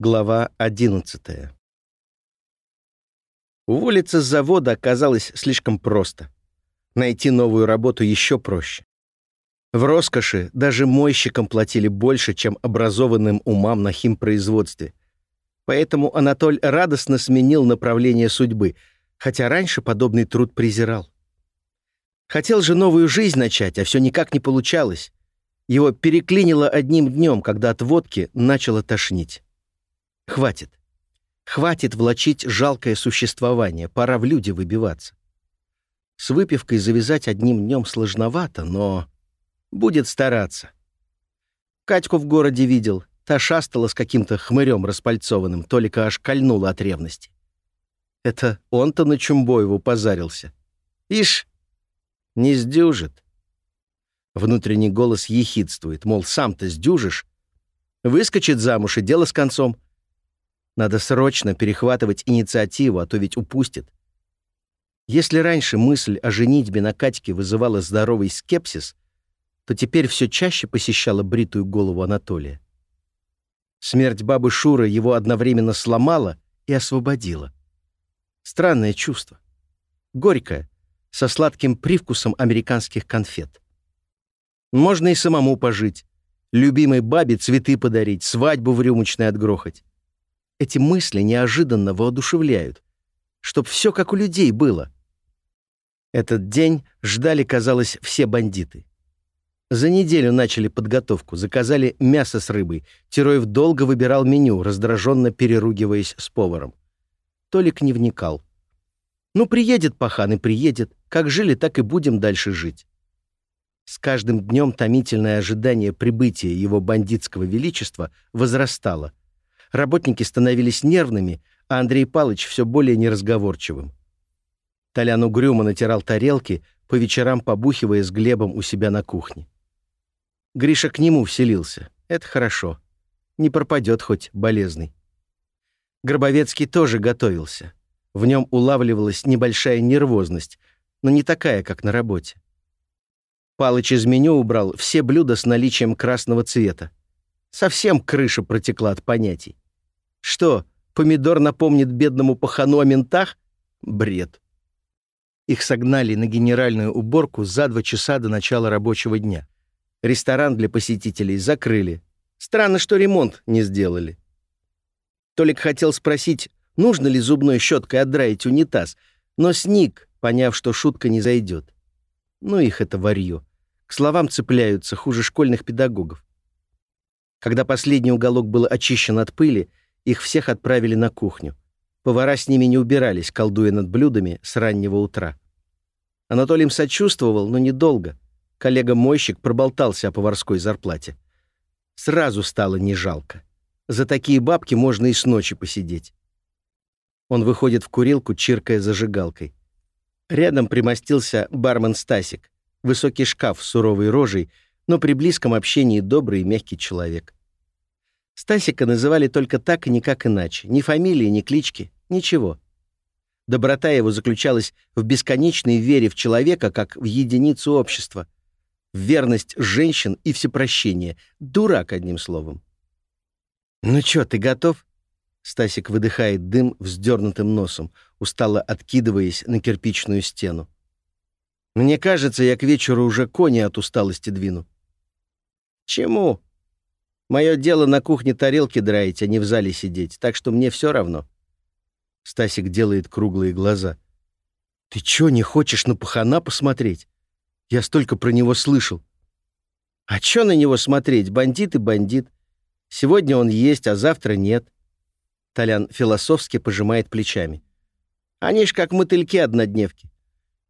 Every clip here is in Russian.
Глава 11 Уволиться с завода оказалось слишком просто. Найти новую работу еще проще. В роскоши даже мойщикам платили больше, чем образованным умам на химпроизводстве. Поэтому Анатоль радостно сменил направление судьбы, хотя раньше подобный труд презирал. Хотел же новую жизнь начать, а все никак не получалось. Его переклинило одним днем, когда от водки начало тошнить. Хватит. Хватит влачить жалкое существование, пора в люди выбиваться. С выпивкой завязать одним днем сложновато, но будет стараться. Катьку в городе видел, та шастала с каким-то хмырем распальцованным, только аж кольнула от ревности. Это он-то на Чумбоеву позарился. Ишь, не сдюжит. Внутренний голос ехидствует, мол, сам-то сдюжишь. Выскочит замуж, и дело с концом — надо срочно перехватывать инициативу, а то ведь упустит. Если раньше мысль о женитьбе на Катьке вызывала здоровый скепсис, то теперь все чаще посещала бритую голову Анатолия. Смерть бабы Шуры его одновременно сломала и освободила. Странное чувство. Горькое, со сладким привкусом американских конфет. Можно и самому пожить, любимой бабе цветы подарить, свадьбу в рюмочной отгрохать. Эти мысли неожиданно воодушевляют. Чтоб все как у людей было. Этот день ждали, казалось, все бандиты. За неделю начали подготовку, заказали мясо с рыбой. Тероев долго выбирал меню, раздраженно переругиваясь с поваром. Толик не вникал. Ну, приедет пахан и приедет. Как жили, так и будем дальше жить. С каждым днем томительное ожидание прибытия его бандитского величества возрастало работники становились нервными, а Андрей Палыч все более неразговорчивым. Толян угрюмо натирал тарелки, по вечерам побухивая с Глебом у себя на кухне. Гриша к нему вселился. Это хорошо. Не пропадет хоть болезный. Гробовецкий тоже готовился. В нем улавливалась небольшая нервозность, но не такая, как на работе. Палыч из меню убрал все блюда с наличием красного цвета. Совсем крыша протекла от понятий. Что, помидор напомнит бедному пахану о ментах? Бред. Их согнали на генеральную уборку за два часа до начала рабочего дня. Ресторан для посетителей закрыли. Странно, что ремонт не сделали. Толик хотел спросить, нужно ли зубной щеткой отдраить унитаз, но сник, поняв, что шутка не зайдет. Ну их это варье. К словам цепляются хуже школьных педагогов. Когда последний уголок был очищен от пыли, их всех отправили на кухню. Повара с ними не убирались, колдуя над блюдами с раннего утра. Анатолий им сочувствовал, но недолго. Коллега-мойщик проболтался о поварской зарплате. Сразу стало не жалко. За такие бабки можно и с ночи посидеть. Он выходит в курилку, чиркая зажигалкой. Рядом примостился бармен Стасик. Высокий шкаф с суровой рожей — но при близком общении добрый и мягкий человек. Стасика называли только так и никак иначе. Ни фамилии, ни клички, ничего. Доброта его заключалась в бесконечной вере в человека как в единицу общества, в верность женщин и всепрощение. Дурак, одним словом. «Ну чё, ты готов?» Стасик выдыхает дым вздернутым носом, устало откидываясь на кирпичную стену. «Мне кажется, я к вечеру уже кони от усталости двину». «Чему?» «Мое дело на кухне тарелки драить, а не в зале сидеть, так что мне все равно». Стасик делает круглые глаза. «Ты чё, не хочешь на пахана посмотреть? Я столько про него слышал». «А чё на него смотреть? Бандит и бандит. Сегодня он есть, а завтра нет». Толян философски пожимает плечами. «Они ж как мотыльки-однодневки».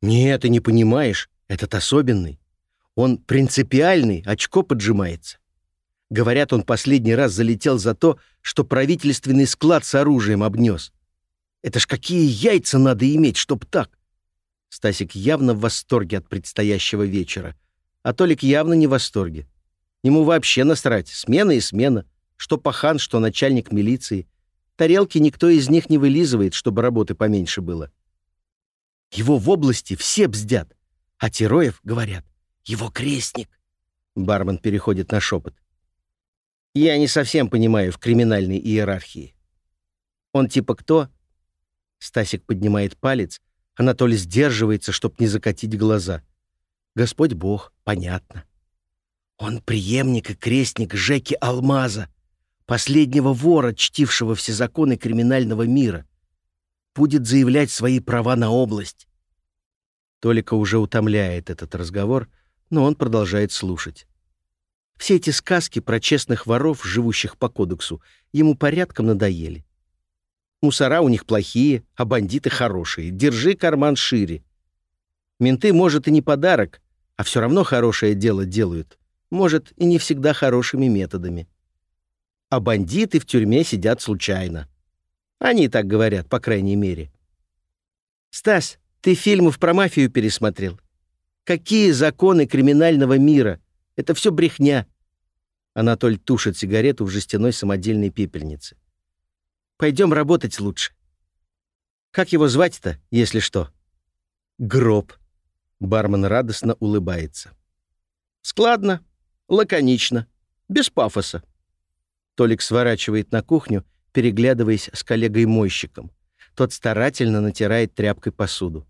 «Нет, ты не понимаешь, этот особенный. Он принципиальный, очко поджимается. Говорят, он последний раз залетел за то, что правительственный склад с оружием обнес. Это ж какие яйца надо иметь, чтоб так? Стасик явно в восторге от предстоящего вечера. А Толик явно не в восторге. Ему вообще насрать. Смена и смена. Что пахан, что начальник милиции. Тарелки никто из них не вылизывает, чтобы работы поменьше было. Его в области все бздят. А Тероев, говорят, его крестник. Бармен переходит на шепот. Я не совсем понимаю в криминальной иерархии. Он типа кто? Стасик поднимает палец, Анатолий сдерживается, чтоб не закатить глаза. Господь Бог, понятно. Он преемник и крестник Жеки Алмаза, последнего вора, чтившего все законы криминального мира. Будет заявлять свои права на область. Толика уже утомляет этот разговор, но он продолжает слушать. Все эти сказки про честных воров, живущих по кодексу, ему порядком надоели. Мусора у них плохие, а бандиты хорошие. Держи карман шире. Менты, может, и не подарок, а все равно хорошее дело делают. Может, и не всегда хорошими методами. А бандиты в тюрьме сидят случайно. Они так говорят, по крайней мере. «Стас, ты фильмов про мафию пересмотрел? Какие законы криминального мира? Это все брехня». Анатоль тушит сигарету в жестяной самодельной пепельнице. Пойдем работать лучше. Как его звать-то, если что? Гроб. Бармен радостно улыбается. Складно, лаконично, без пафоса. Толик сворачивает на кухню, переглядываясь с коллегой-мойщиком. Тот старательно натирает тряпкой посуду.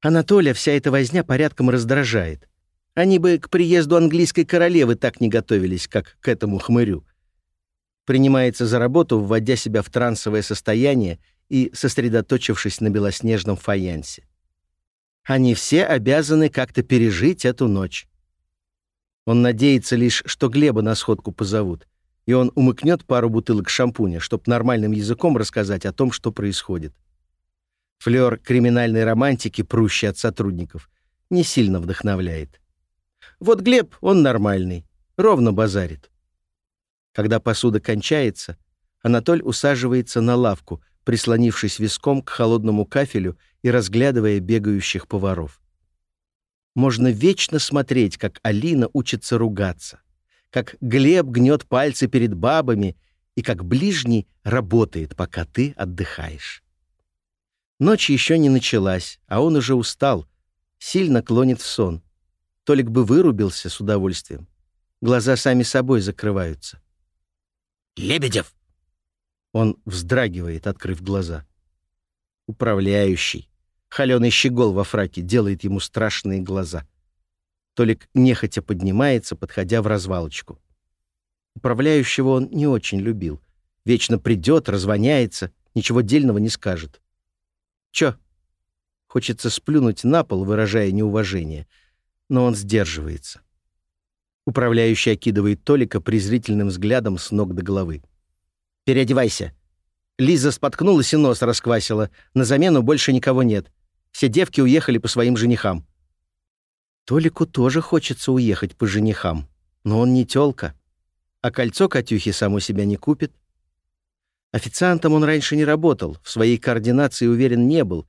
Анатолия вся эта возня порядком раздражает. Они бы к приезду английской королевы так не готовились, как к этому хмырю принимается за работу, вводя себя в трансовое состояние и сосредоточившись на белоснежном фаянсе. Они все обязаны как-то пережить эту ночь. Он надеется лишь, что Глеба на сходку позовут, и он умыкнет пару бутылок шампуня, чтобы нормальным языком рассказать о том, что происходит. Флёр криминальной романтики, прущий от сотрудников, не сильно вдохновляет. Вот Глеб, он нормальный, ровно базарит. Когда посуда кончается, Анатоль усаживается на лавку, прислонившись виском к холодному кафелю и разглядывая бегающих поваров. Можно вечно смотреть, как Алина учится ругаться, как Глеб гнет пальцы перед бабами и как ближний работает, пока ты отдыхаешь. Ночь еще не началась, а он уже устал, сильно клонит в сон. Толик бы вырубился с удовольствием. Глаза сами собой закрываются. Лебедев!» Он вздрагивает, открыв глаза. Управляющий. Холеный щегол во фраке делает ему страшные глаза. Толик нехотя поднимается, подходя в развалочку. Управляющего он не очень любил. Вечно придет, развоняется, ничего дельного не скажет. Чё? Хочется сплюнуть на пол, выражая неуважение, но он сдерживается. Управляющий окидывает Толика презрительным взглядом с ног до головы. «Переодевайся». Лиза споткнулась и нос расквасила. На замену больше никого нет. Все девки уехали по своим женихам. Толику тоже хочется уехать по женихам, но он не тёлка. А кольцо Катюхи само себя не купит. Официантом он раньше не работал, в своей координации уверен не был.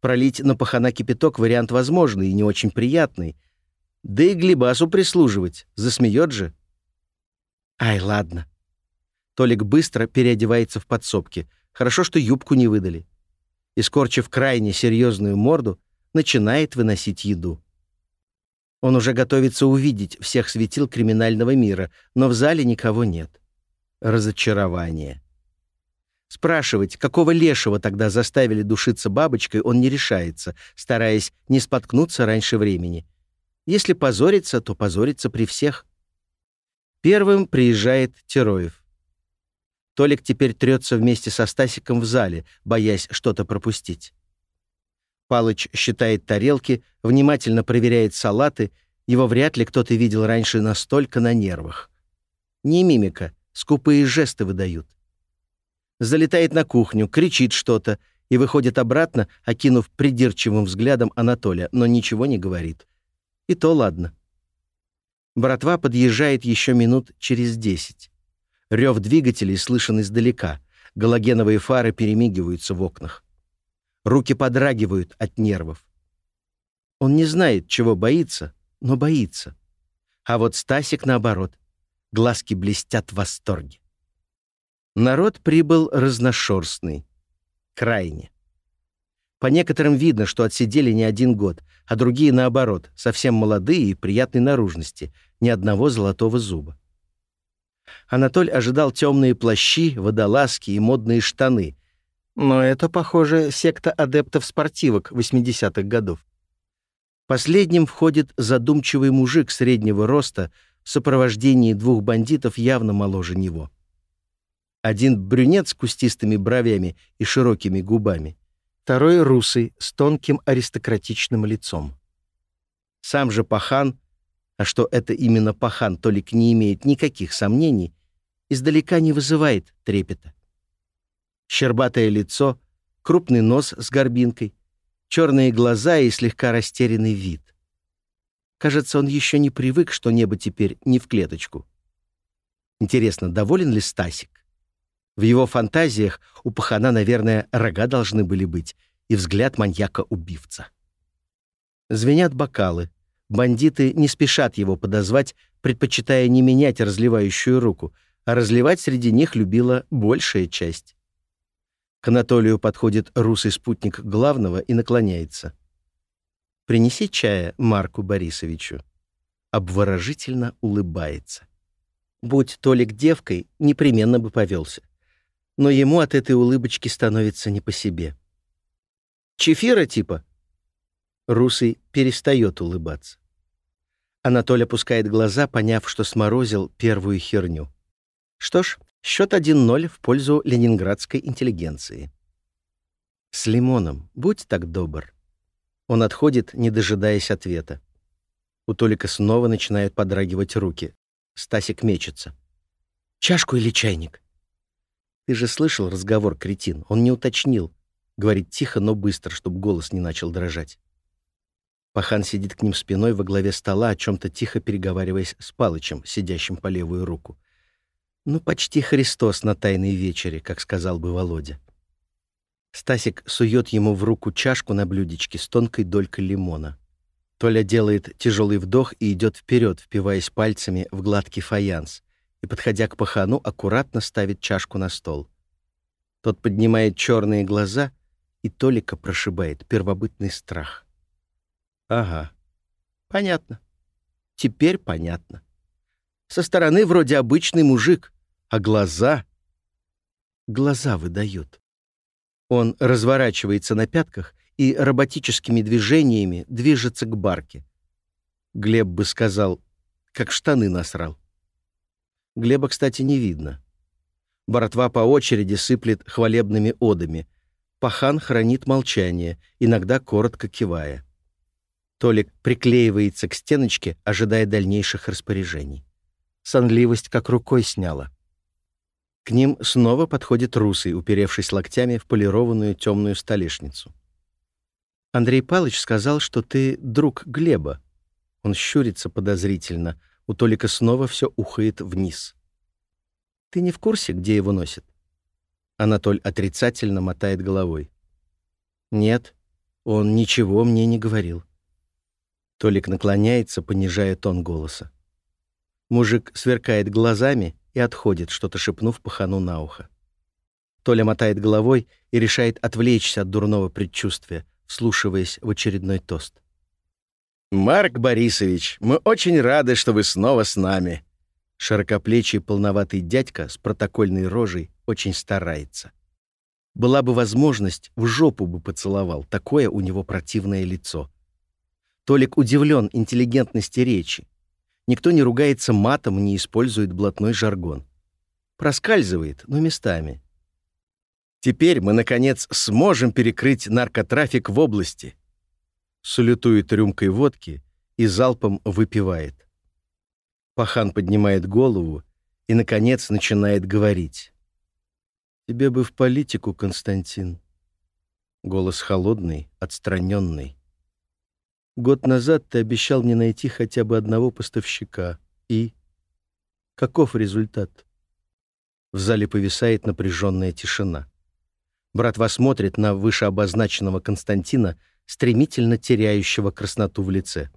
Пролить на пахана кипяток — вариант возможный и не очень приятный — да и Глебасу прислуживать, засмеет же. Ай, ладно. Толик быстро переодевается в подсобке. Хорошо, что юбку не выдали. И, скорчив крайне серьезную морду, начинает выносить еду. Он уже готовится увидеть всех светил криминального мира, но в зале никого нет. Разочарование. Спрашивать, какого лешего тогда заставили душиться бабочкой, он не решается, стараясь не споткнуться раньше времени — если позориться, то позориться при всех. Первым приезжает Тероев. Толик теперь трется вместе со Стасиком в зале, боясь что-то пропустить. Палыч считает тарелки, внимательно проверяет салаты, его вряд ли кто-то видел раньше настолько на нервах. Не мимика, скупые жесты выдают. Залетает на кухню, кричит что-то и выходит обратно, окинув придирчивым взглядом Анатолия, но ничего не говорит. И то ладно. Братва подъезжает еще минут через десять. Рев двигателей слышен издалека. Галогеновые фары перемигиваются в окнах. Руки подрагивают от нервов. Он не знает, чего боится, но боится. А вот Стасик, наоборот, глазки блестят в восторге. Народ прибыл разношерстный. Крайне. По некоторым видно, что отсидели не один год, а другие, наоборот, совсем молодые и приятной наружности, ни одного золотого зуба. Анатоль ожидал темные плащи, водолазки и модные штаны. Но это, похоже, секта адептов спортивок 80-х годов. Последним входит задумчивый мужик среднего роста в сопровождении двух бандитов явно моложе него. Один брюнет с кустистыми бровями и широкими губами, второй — русый с тонким аристократичным лицом. Сам же пахан, а что это именно пахан, Толик не имеет никаких сомнений, издалека не вызывает трепета. Щербатое лицо, крупный нос с горбинкой, черные глаза и слегка растерянный вид. Кажется, он еще не привык, что небо теперь не в клеточку. Интересно, доволен ли Стасик? В его фантазиях у пахана, наверное, рога должны были быть и взгляд маньяка-убивца. Звенят бокалы. Бандиты не спешат его подозвать, предпочитая не менять разливающую руку, а разливать среди них любила большая часть. К Анатолию подходит русый спутник главного и наклоняется. «Принеси чая Марку Борисовичу». Обворожительно улыбается. Будь Толик девкой, непременно бы повелся. Но ему от этой улыбочки становится не по себе. «Чефира типа?» Русый перестает улыбаться. Анатолий опускает глаза, поняв, что сморозил первую херню. Что ж, Счет 1-0 в пользу ленинградской интеллигенции. «С лимоном, будь так добр». Он отходит, не дожидаясь ответа. У Толика снова начинают подрагивать руки. Стасик мечется. «Чашку или чайник?» «Ты же слышал разговор, кретин. Он не уточнил». Говорит тихо, но быстро, чтобы голос не начал дрожать. Пахан сидит к ним спиной во главе стола, о чем-то тихо переговариваясь с Палычем, сидящим по левую руку. Ну, почти Христос на Тайной вечере, как сказал бы Володя. Стасик сует ему в руку чашку на блюдечке с тонкой долькой лимона. Толя делает тяжелый вдох и идет вперед, впиваясь пальцами в гладкий фаянс, и, подходя к пахану, аккуратно ставит чашку на стол. Тот поднимает черные глаза, и Толика прошибает первобытный страх. Ага, понятно. Теперь понятно. Со стороны вроде обычный мужик, а глаза... Глаза выдают. Он разворачивается на пятках и роботическими движениями движется к барке. Глеб бы сказал, как штаны насрал. Глеба, кстати, не видно. Братва по очереди сыплет хвалебными одами. Пахан хранит молчание, иногда коротко кивая. Толик приклеивается к стеночке, ожидая дальнейших распоряжений. Сонливость как рукой сняла. К ним снова подходит русый, уперевшись локтями в полированную темную столешницу. «Андрей Палыч сказал, что ты друг Глеба». Он щурится подозрительно. У Толика снова все ухает вниз. «Ты не в курсе, где его носят?» Анатоль отрицательно мотает головой. «Нет, он ничего мне не говорил». Толик наклоняется, понижая тон голоса. Мужик сверкает глазами и отходит, что-то шепнув пахану на ухо. Толя мотает головой и решает отвлечься от дурного предчувствия, вслушиваясь в очередной тост. «Марк Борисович, мы очень рады, что вы снова с нами». Широкоплечий полноватый дядька с протокольной рожей очень старается. Была бы возможность, в жопу бы поцеловал, такое у него противное лицо. Толик удивлен интеллигентности речи, Никто не ругается матом, не использует блатной жаргон. Проскальзывает, но местами. Теперь мы, наконец, сможем перекрыть наркотрафик в области. Салютует рюмкой водки и залпом выпивает. Пахан поднимает голову и, наконец, начинает говорить. «Тебе бы в политику, Константин». Голос холодный, отстраненный. Год назад ты обещал мне найти хотя бы одного поставщика. И? Каков результат? В зале повисает напряженная тишина. Братва смотрит на вышеобозначенного Константина, стремительно теряющего красноту в лице.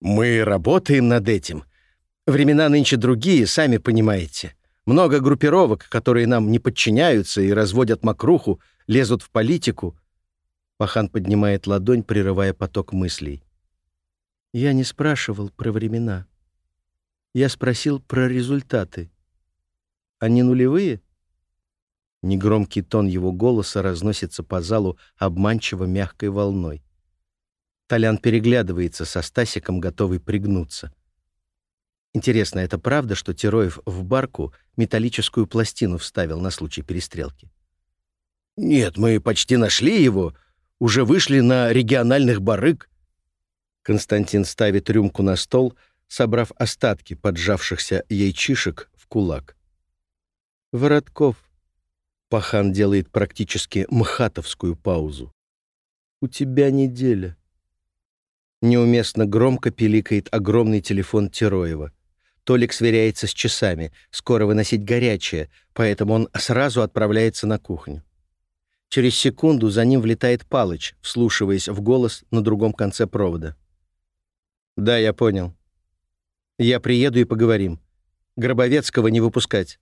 «Мы работаем над этим. Времена нынче другие, сами понимаете. Много группировок, которые нам не подчиняются и разводят мокруху, лезут в политику, Пахан поднимает ладонь, прерывая поток мыслей. «Я не спрашивал про времена. Я спросил про результаты. Они нулевые? Негромкий тон его голоса разносится по залу обманчиво мягкой волной. Толян переглядывается со Стасиком, готовый пригнуться. Интересно, это правда, что Тероев в барку металлическую пластину вставил на случай перестрелки? «Нет, мы почти нашли его. Уже вышли на региональных барык». Константин ставит рюмку на стол, собрав остатки поджавшихся яйчишек в кулак. «Воротков», — Пахан делает практически мхатовскую паузу. «У тебя неделя». Неуместно громко пиликает огромный телефон Тероева. Толик сверяется с часами. Скоро выносить горячее, поэтому он сразу отправляется на кухню. Через секунду за ним влетает Палыч, вслушиваясь в голос на другом конце провода. «Да, я понял. Я приеду и поговорим. Гробовецкого не выпускать».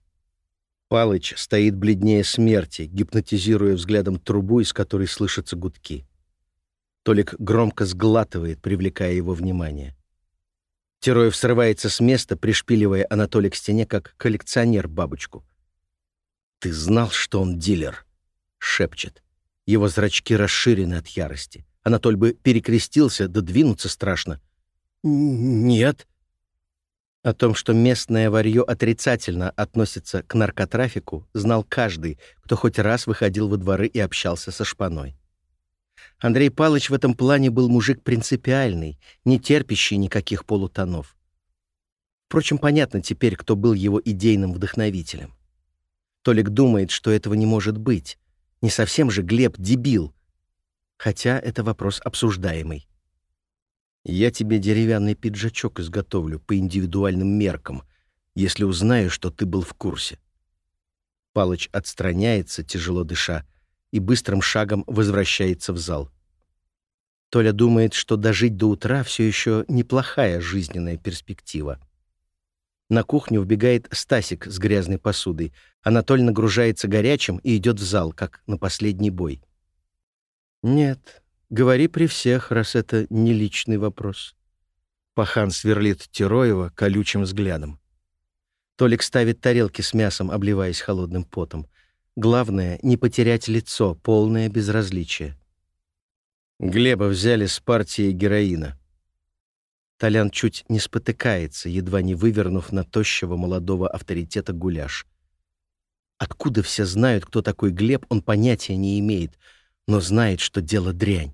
Палыч стоит бледнее смерти, гипнотизируя взглядом трубу, из которой слышатся гудки. Толик громко сглатывает, привлекая его внимание. Тероев срывается с места, пришпиливая Анатолия к стене, как коллекционер бабочку. «Ты знал, что он дилер?» — шепчет. Его зрачки расширены от ярости. Анатоль бы перекрестился, да двинуться страшно. «Нет». О том, что местное варье отрицательно относится к наркотрафику, знал каждый, кто хоть раз выходил во дворы и общался со шпаной. Андрей Палыч в этом плане был мужик принципиальный, не терпящий никаких полутонов. Впрочем, понятно теперь, кто был его идейным вдохновителем. Толик думает, что этого не может быть. Не совсем же Глеб дебил. Хотя это вопрос обсуждаемый. Я тебе деревянный пиджачок изготовлю по индивидуальным меркам, если узнаю, что ты был в курсе. Палыч отстраняется, тяжело дыша, и быстрым шагом возвращается в зал. Толя думает, что дожить до утра все еще неплохая жизненная перспектива. На кухню вбегает Стасик с грязной посудой. Анатоль нагружается горячим и идет в зал, как на последний бой. «Нет, говори при всех, раз это не личный вопрос». Пахан сверлит Тероева колючим взглядом. Толик ставит тарелки с мясом, обливаясь холодным потом. Главное — не потерять лицо, полное безразличие. Глеба взяли с партии героина. Толян чуть не спотыкается, едва не вывернув на тощего молодого авторитета гуляш. Откуда все знают, кто такой Глеб, он понятия не имеет, но знает, что дело дрянь.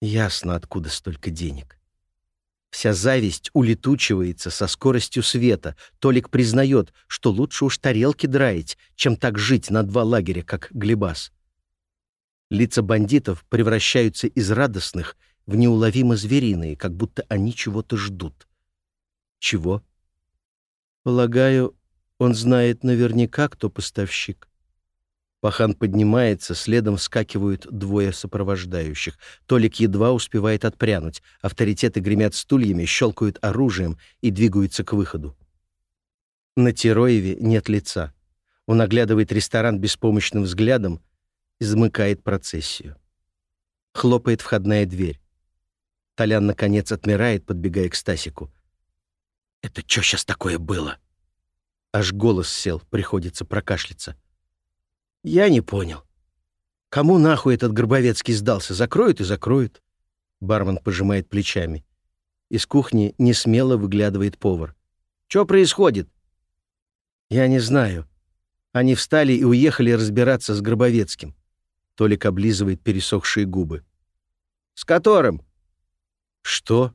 Ясно, откуда столько денег. Вся зависть улетучивается со скоростью света. Толик признает, что лучше уж тарелки драить, чем так жить на два лагеря, как Глебас. Лица бандитов превращаются из радостных в неуловимо звериные, как будто они чего-то ждут. Чего? Полагаю, он знает наверняка, кто поставщик. Пахан поднимается, следом вскакивают двое сопровождающих. Толик едва успевает отпрянуть. Авторитеты гремят стульями, щелкают оружием и двигаются к выходу. На Тероеве нет лица. Он оглядывает ресторан беспомощным взглядом и замыкает процессию. Хлопает входная дверь. Толян, наконец, отмирает, подбегая к Стасику. «Это что сейчас такое было?» Аж голос сел, приходится прокашляться. Я не понял. Кому нахуй этот Горбовецкий сдался? Закроют и закроют. Бармен пожимает плечами. Из кухни не смело выглядывает повар. Что происходит? Я не знаю. Они встали и уехали разбираться с Гробовецким. Толик облизывает пересохшие губы. С которым? Что?